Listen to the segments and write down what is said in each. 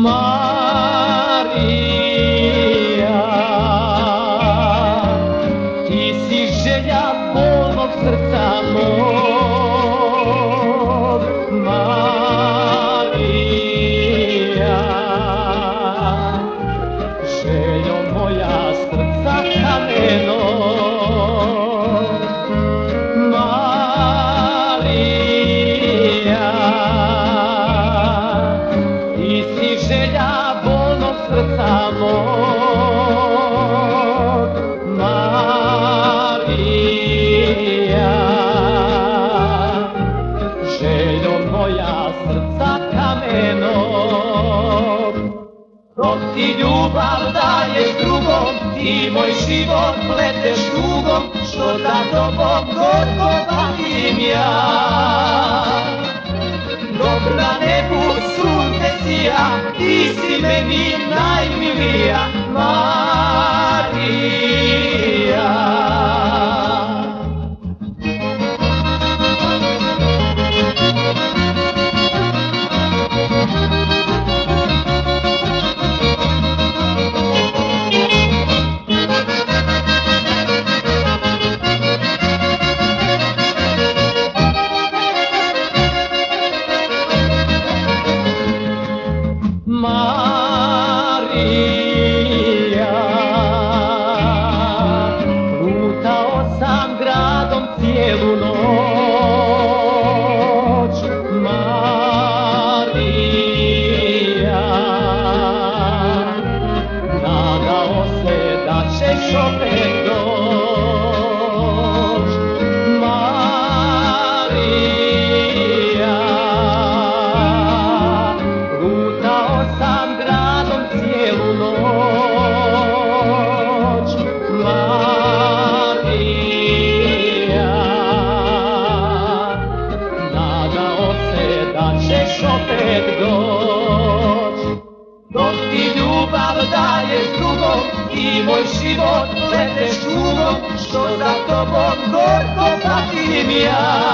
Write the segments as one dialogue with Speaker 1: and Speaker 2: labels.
Speaker 1: Мария, ти си я полна в сердца мой. Dok ti ljubav daješ drugom, ti moj život pleteš dugom, što za tobom gorko patim ja. Dok na nebu sunce sija, ti si meni najmilija, Marija. Ćeš opet doć Dok ti ljubav daješ drugom Ti moj život leteš tugom Što za tobom gorko patim ja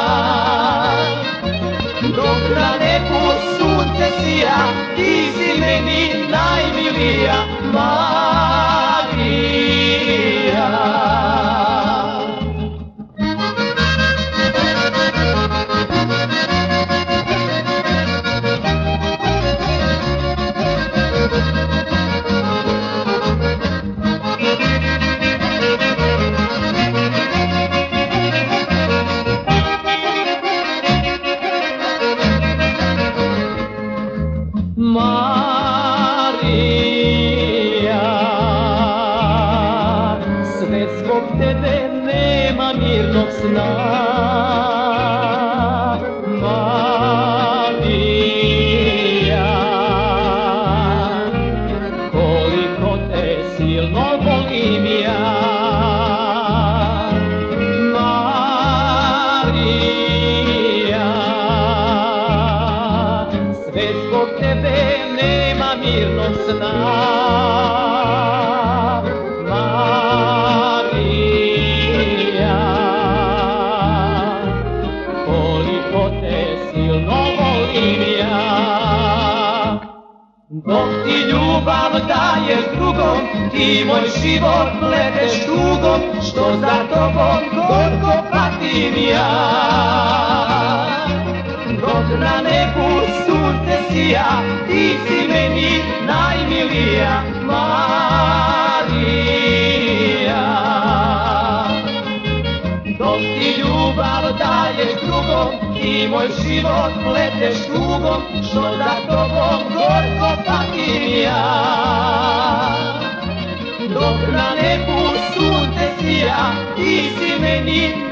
Speaker 1: Dok na nebu sunce sija, ti si meni najmilija Marija. Marija. Sve zbog tebe nema mirnog sna. Marija. Koliko te silno volim ja Sve zbog tebe nema mirnog sna Marija Koliko te silno volim ja Dok ti ljubav daješ drugom, ti moj život pleteš tugom, što za tobom gorko patim ja. Dok na nebu sunce sija, ti si meni najmilija Marija. Dok ti ljubav daješ drugom, ti moj život pleteš tugom, što za tobom gorko patim ja. Dok na nebu sunce sija, ti si meni.